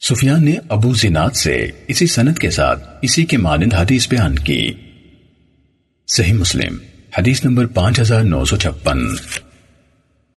سفیان نے ابو زناد سے اسی سنت کے ساتھ اسی کے مانند حدیث بیان کی۔ صحیح مسلم، حدیث نمبر پانچ ہزار نو سو چھپن۔